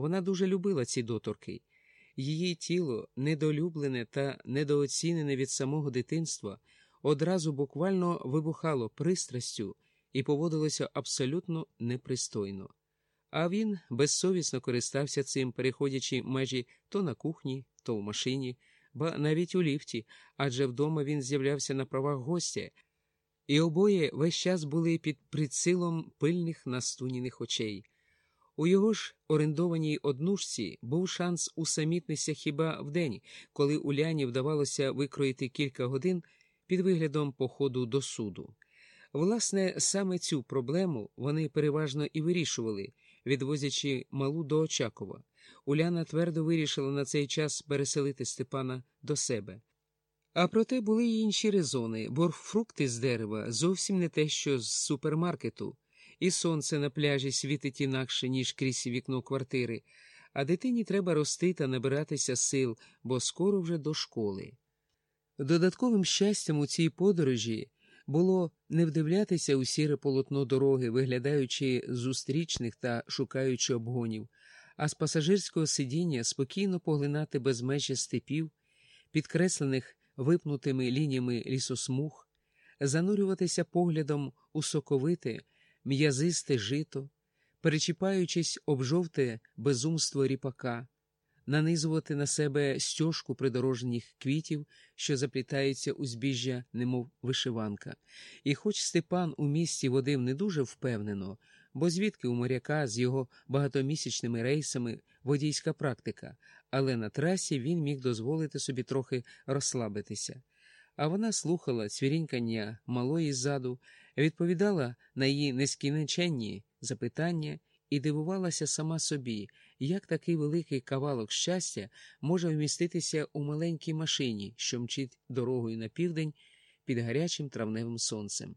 Вона дуже любила ці доторки. Її тіло, недолюблене та недооцінене від самого дитинства, одразу буквально вибухало пристрастю і поводилося абсолютно непристойно. А він безсовісно користався цим, переходячи межі то на кухні, то в машині, ба навіть у ліфті, адже вдома він з'являвся на правах гостя, і обоє весь час були під прицілом пильних настуніних очей. У його ж орендованій однушці був шанс усамітнитися хіба вдень, коли Уляні вдавалося викроїти кілька годин під виглядом походу до суду. Власне, саме цю проблему вони переважно і вирішували, відвозячи малу до Очакова. Уляна твердо вирішила на цей час переселити Степана до себе. А проте були й інші резони, бо фрукти з дерева зовсім не те, що з супермаркету, і сонце на пляжі світить інакше, ніж крізь вікно квартири, а дитині треба рости та набиратися сил, бо скоро вже до школи. Додатковим щастям у цій подорожі було не вдивлятися у сіре полотно дороги, виглядаючи зустрічних та шукаючи обгонів, а з пасажирського сидіння спокійно поглинати безмежі степів, підкреслених випнутими лініями лісосмуг, занурюватися поглядом у соковите, м'язисте жито, перечіпаючись об жовте безумство ріпака, нанизувати на себе стяжку придорожніх квітів, що заплітаються у збіжжя, немов вишиванка. І хоч Степан у місті водив не дуже впевнено, бо звідки у моряка з його багатомісячними рейсами водійська практика, але на трасі він міг дозволити собі трохи розслабитися. А вона слухала цвірінькання малої ззаду, відповідала на її нескінченні запитання і дивувалася сама собі, як такий великий кавалок щастя може вміститися у маленькій машині, що мчить дорогою на південь під гарячим травневим сонцем.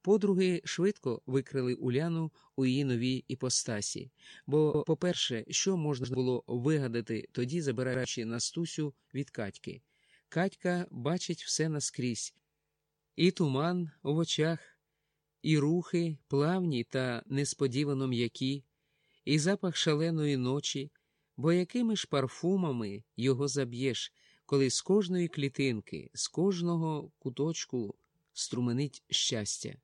Подруги швидко викрили Уляну у її новій іпостасі. Бо, по-перше, що можна було вигадати тоді, забираючи Настусю від Катьки? Катька бачить все наскрізь і туман в очах, і рухи, плавні та несподівано м'які, і запах шаленої ночі, бо якими ж парфумами його заб'єш, коли з кожної клітинки, з кожного куточку струменить щастя.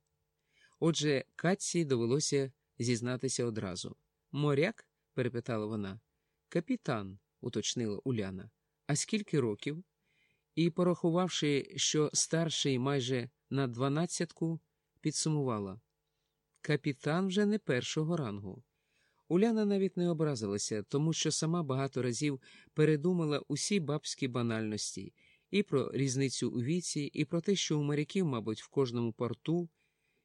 Отже, Катці довелося зізнатися одразу. Моряк? перепитала вона. Капітан, уточнила Уляна. А скільки років? І, порахувавши, що старший майже на дванадцятку, підсумувала. Капітан вже не першого рангу. Уляна навіть не образилася, тому що сама багато разів передумала усі бабські банальності і про різницю у віці, і про те, що у моряків, мабуть, в кожному порту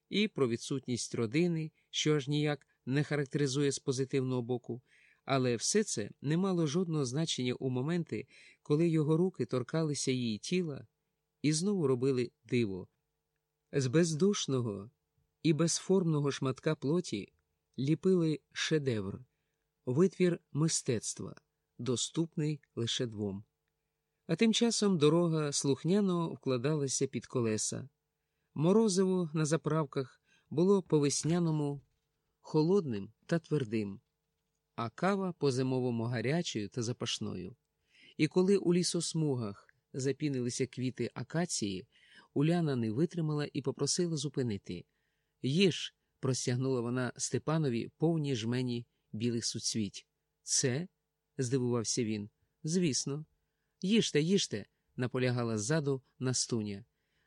і про відсутність родини, що аж ніяк не характеризує з позитивного боку, але все це не мало жодного значення у моменти, коли його руки торкалися її тіла і знову робили диво. З бездушного і безформного шматка плоті ліпили шедевр, витвір мистецтва, доступний лише двом. А тим часом дорога слухняно вкладалася під колеса. Морозиво на заправках було по весняному холодним та твердим, а кава по зимовому гарячою та запашною. І коли у лісосмугах запінилися квіти акації, Уляна не витримала і попросила зупинити. Їж, простягнула вона Степанові повні жмені білих суцвіть. Це? здивувався він. Звісно. Їжте, їжте, наполягала ззаду Настуня.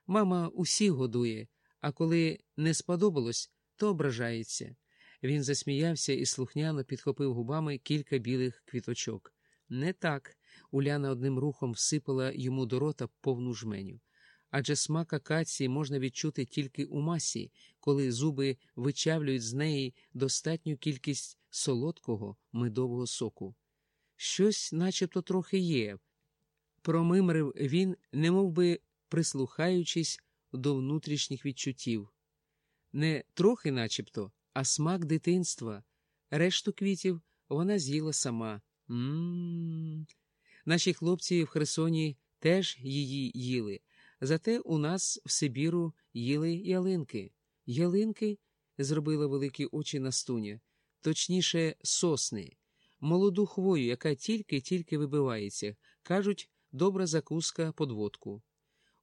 Мама усіх годує, а коли не сподобалось, то ображається. Він засміявся і слухняно підхопив губами кілька білих квіточок. Не так. Уляна одним рухом всипала йому до рота повну жменю. Адже смак акації можна відчути тільки у масі, коли зуби вичавлюють з неї достатню кількість солодкого медового соку. Щось начебто трохи є. Промимрив він, немов би прислухаючись до внутрішніх відчуттів. Не трохи начебто, а смак дитинства. Решту квітів вона з'їла сама. М-м-м. Наші хлопці в Херсоні теж її їли. Зате у нас в Сибіру їли ялинки. Ялинки? зробила великі очі Настуня. Точніше, сосни. молоду хвою, яка тільки-тільки вибивається. Кажуть, добра закуска подводку.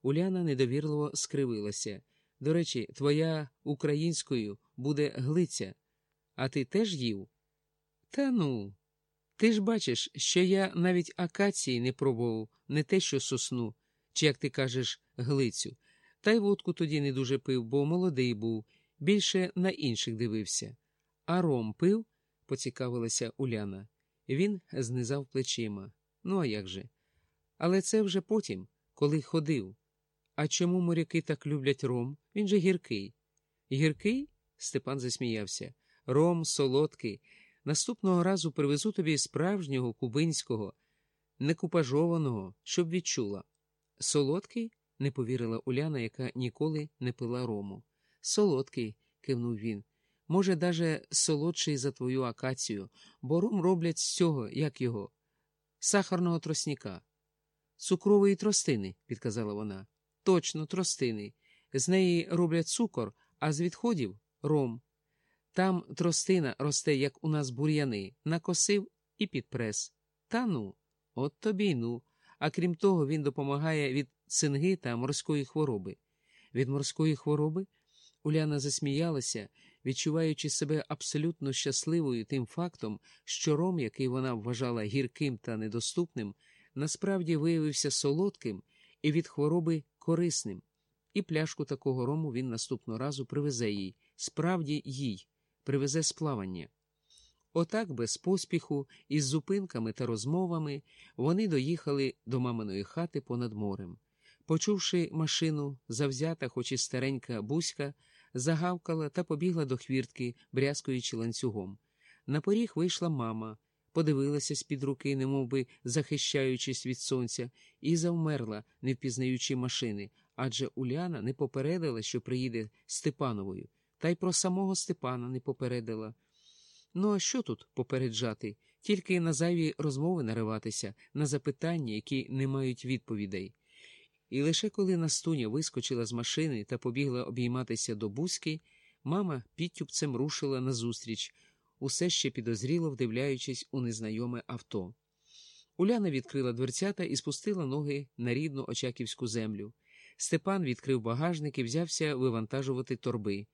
Уляна недовірливо скривилася. До речі, твоя українською буде глиця, а ти теж їв? Та ну. Ти ж бачиш, що я навіть акації не пробував, не те, що сосну, чи, як ти кажеш, глицю. Та й водку тоді не дуже пив, бо молодий був, більше на інших дивився. А ром пив? поцікавилася Уляна. Він знизав плечима. Ну, а як же? Але це вже потім, коли ходив. А чому моряки так люблять ром? Він же гіркий. Гіркий? Степан засміявся. Ром солодкий. Наступного разу привезу тобі справжнього кубинського, некупажованого, щоб відчула. Солодкий? не повірила Уляна, яка ніколи не пила рому. Солодкий, кивнув він. Може, даже солодший за твою акацію, бо ром роблять з цього, як його, сахарного тросніка. Цукрової тростини, підказала вона. Точно, тростини. З неї роблять цукор, а з відходів ром. Там тростина росте, як у нас бур'яни, накосив і підпрес. Та ну, от тобі й ну. А крім того, він допомагає від цинги та морської хвороби. Від морської хвороби Уляна засміялася, відчуваючи себе абсолютно щасливою тим фактом, що ром, який вона вважала гірким та недоступним, насправді виявився солодким і від хвороби корисним. І пляшку такого рому він наступного разу привезе їй, справді їй, привезе з плавання. Отак, без поспіху, із зупинками та розмовами, вони доїхали до маминої хати понад морем. Почувши машину, завзята, хоч і старенька бузька, загавкала та побігла до хвіртки, брязкуючи ланцюгом. На поріг вийшла мама, подивилася з-під руки, немов би захищаючись від сонця, і завмерла, не впізнаючи машини, адже Уляна не попередила, що приїде Степановою, та й про самого Степана не попередила. Ну, а що тут попереджати? Тільки на зайві розмови нариватися, на запитання, які не мають відповідей. І лише коли Настуня вискочила з машини та побігла обійматися до бузьки, мама підтюпцем рушила назустріч, усе ще підозріло вдивляючись у незнайоме авто. Уляна відкрила дверцята і спустила ноги на рідну очаківську землю. Степан відкрив багажник і взявся вивантажувати торби.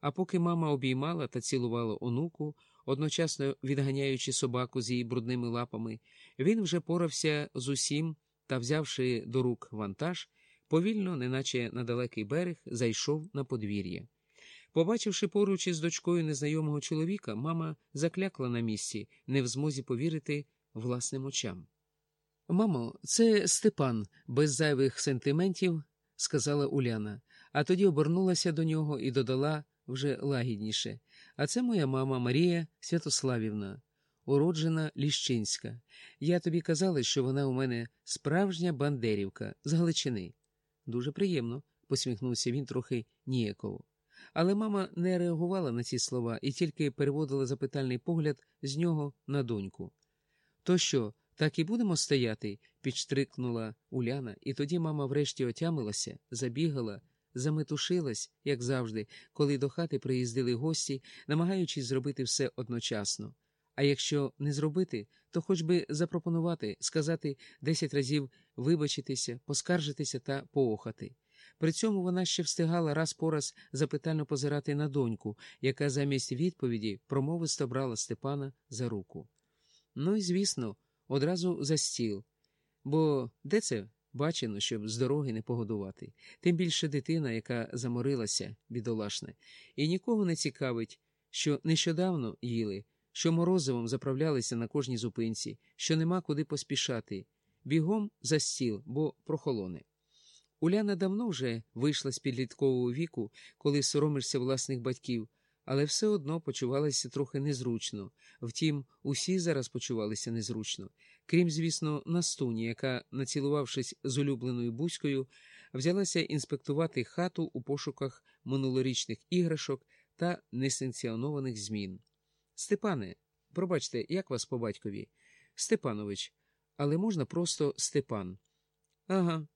А поки мама обіймала та цілувала онуку, одночасно відганяючи собаку з її брудними лапами, він вже порався з усім та, взявши до рук вантаж, повільно, неначе на далекий берег, зайшов на подвір'я. Побачивши поруч із дочкою незнайомого чоловіка, мама заклякла на місці, не в змозі повірити власним очам. Мамо, це Степан, без зайвих сентиментів, сказала Уляна, а тоді обернулася до нього і додала вже лагідніше. А це моя мама Марія Святославівна, уроджена Ліщинська. Я тобі казала, що вона у мене справжня бандерівка з Галичини. Дуже приємно, посміхнувся він трохи ніяково. Але мама не реагувала на ці слова і тільки переводила запитальний погляд з нього на доньку. То що, так і будемо стояти? підштрикнула Уляна, і тоді мама врешті отямилася, забігала, заметушилась, як завжди, коли до хати приїздили гості, намагаючись зробити все одночасно. А якщо не зробити, то хоч би запропонувати, сказати десять разів вибачитися, поскаржитися та поохати. При цьому вона ще встигала раз по раз запитально позирати на доньку, яка замість відповіді промовисто брала Степана за руку. Ну і звісно, одразу за стіл. Бо де це бачено, щоб з дороги не погодувати? Тим більше дитина, яка заморилася, бідолашне, і нікого не цікавить, що нещодавно їли, що морозивом заправлялися на кожній зупинці, що нема куди поспішати, бігом за стіл, бо прохолоне. Уляна давно вже вийшла з підліткового віку, коли соромишся власних батьків, але все одно почувалася трохи незручно. Втім, усі зараз почувалися незручно, крім, звісно, Настуні, яка, націлувавшись з улюбленою бузькою, взялася інспектувати хату у пошуках минулорічних іграшок та несанкціонованих змін. Степане, пробачте, як вас по батькові? Степанович, але можна просто Степан. Ага.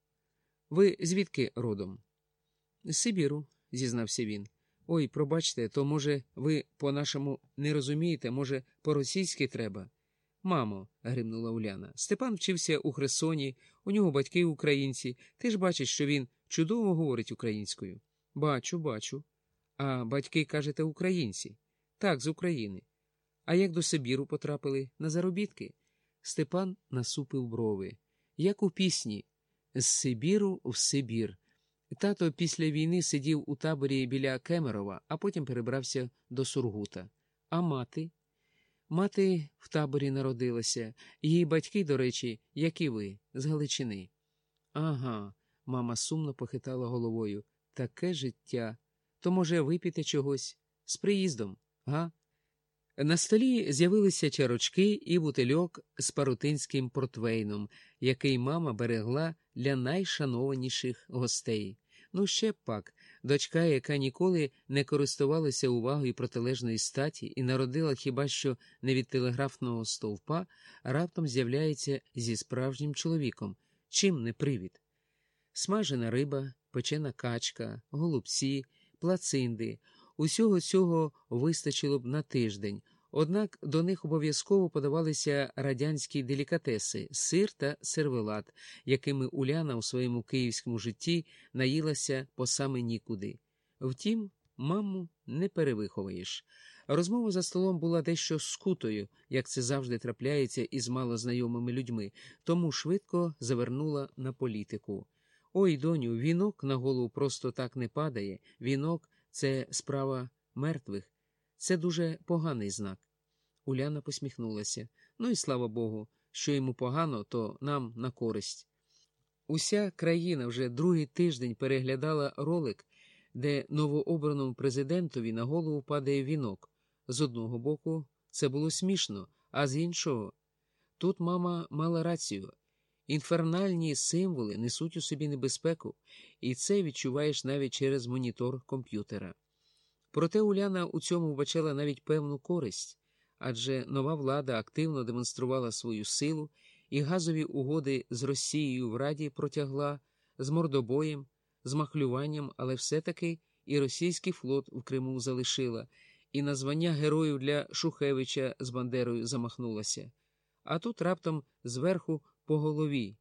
Ви звідки родом? З Сибіру, зізнався він. Ой, пробачте, то, може, ви по-нашому не розумієте, може, по-російськи треба? Мамо, гримнула Уляна, Степан вчився у Хресоні, у нього батьки українці. Ти ж бачиш, що він чудово говорить українською. Бачу, бачу. А батьки, кажете, українці? Так, з України. А як до Сибіру потрапили на заробітки? Степан насупив брови. Як у пісні З Сибіру в Сибір. Тато після війни сидів у таборі біля Кемерова, а потім перебрався до Сургута. А мати? Мати в таборі народилася, її батьки, до речі, як і ви, з Галичини. Ага, мама сумно похитала головою. Таке життя. То, може, випіти чогось з приїздом, га? На столі з'явилися чарочки і бутильок з парутинським портвейном, який мама берегла для найшанованіших гостей. Ну, ще б пак, дочка, яка ніколи не користувалася увагою протилежної статі і народила хіба що не від телеграфного стовпа, раптом з'являється зі справжнім чоловіком. Чим не привід? Смажена риба, печена качка, голубці, плацинди. Усього цього вистачило б на тиждень. Однак до них обов'язково подавалися радянські делікатеси, сир та сервелат, якими Уляна у своєму київському житті наїлася по саме нікуди. Втім, маму не перевиховуєш. Розмова за столом була дещо скутою, як це завжди трапляється із малознайомими людьми, тому швидко завернула на політику. Ой, доню, вінок на голову просто так не падає. Вінок це справа мертвих. Це дуже поганий знак. Уляна посміхнулася. Ну і слава Богу, що йому погано, то нам на користь. Уся країна вже другий тиждень переглядала ролик, де новообраному президентові на голову падає вінок. З одного боку, це було смішно, а з іншого, тут мама мала рацію. Інфернальні символи несуть у собі небезпеку, і це відчуваєш навіть через монітор комп'ютера. Проте Уляна у цьому вбачала навіть певну користь, адже нова влада активно демонструвала свою силу і газові угоди з Росією в Раді протягла з мордобоєм, з махлюванням, але все-таки і російський флот в Криму залишила, і названня героїв для Шухевича з Бандерою замахнулася. А тут раптом зверху по голові.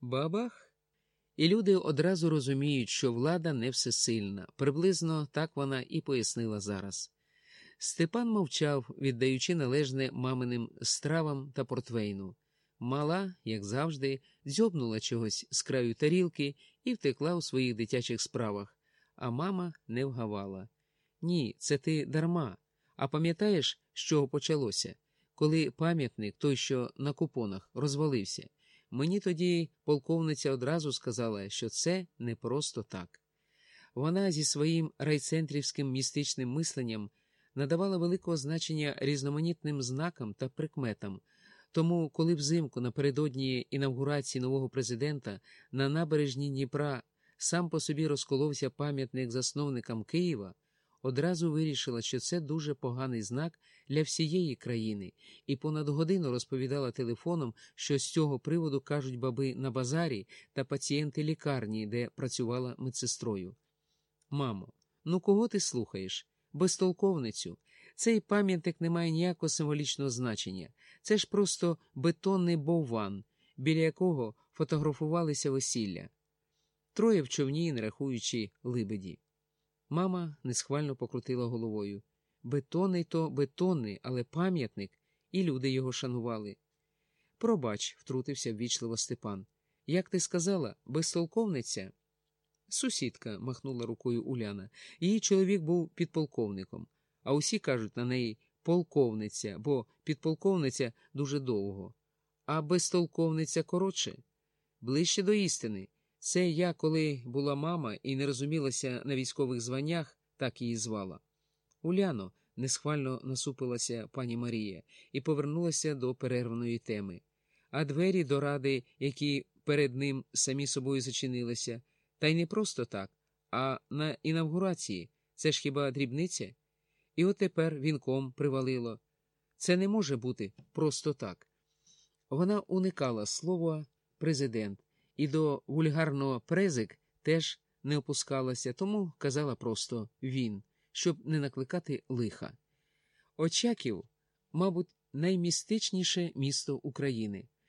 Бабах? І люди одразу розуміють, що влада не всесильна, приблизно так вона і пояснила зараз. Степан мовчав, віддаючи належне маминим стравам та портвейну. Мала, як завжди, дзьобнула чогось з краю тарілки і втекла у своїх дитячих справах, а мама не вгавала. Ні, це ти дарма. А пам'ятаєш, з чого почалося? Коли пам'ятник, той, що на купонах, розвалився. Мені тоді полковниця одразу сказала, що це не просто так. Вона зі своїм райцентрівським містичним мисленням надавала великого значення різноманітним знакам та прикметам. Тому, коли взимку напередодні інавгурації нового президента на набережні Дніпра сам по собі розколовся пам'ятник засновникам Києва одразу вирішила, що це дуже поганий знак для всієї країни, і понад годину розповідала телефоном, що з цього приводу кажуть баби на базарі та пацієнти лікарні, де працювала медсестрою. Мамо, ну кого ти слухаєш? Безтолковницю. Цей пам'ятник не має ніякого символічного значення. Це ж просто бетонний бовван, біля якого фотографувалися весілля. Троє в човні, не рахуючи либеді. Мама несхвально покрутила головою. Бетонний то бетонний, але пам'ятник, і люди його шанували. Пробач, втрутився ввічливо Степан. Як ти сказала, безтолковниця? Сусідка, махнула рукою Уляна. Її чоловік був підполковником, а усі кажуть на неї полковниця, бо підполковниця дуже довго. А безтолковниця коротше, ближче до істини. Це я, коли була мама і не розумілася на військових званнях, так її звала. Уляно, несхвально насупилася пані Марія і повернулася до перерваної теми. А двері до ради, які перед ним самі собою зачинилися, та й не просто так, а на інавгурації це ж хіба дрібниця? І от тепер вінком привалило. Це не може бути просто так. Вона уникала слова президент і до вульгарного презик теж не опускалася, тому казала просто він, щоб не накликати лиха. Очаків, мабуть, наймістичніше місто України.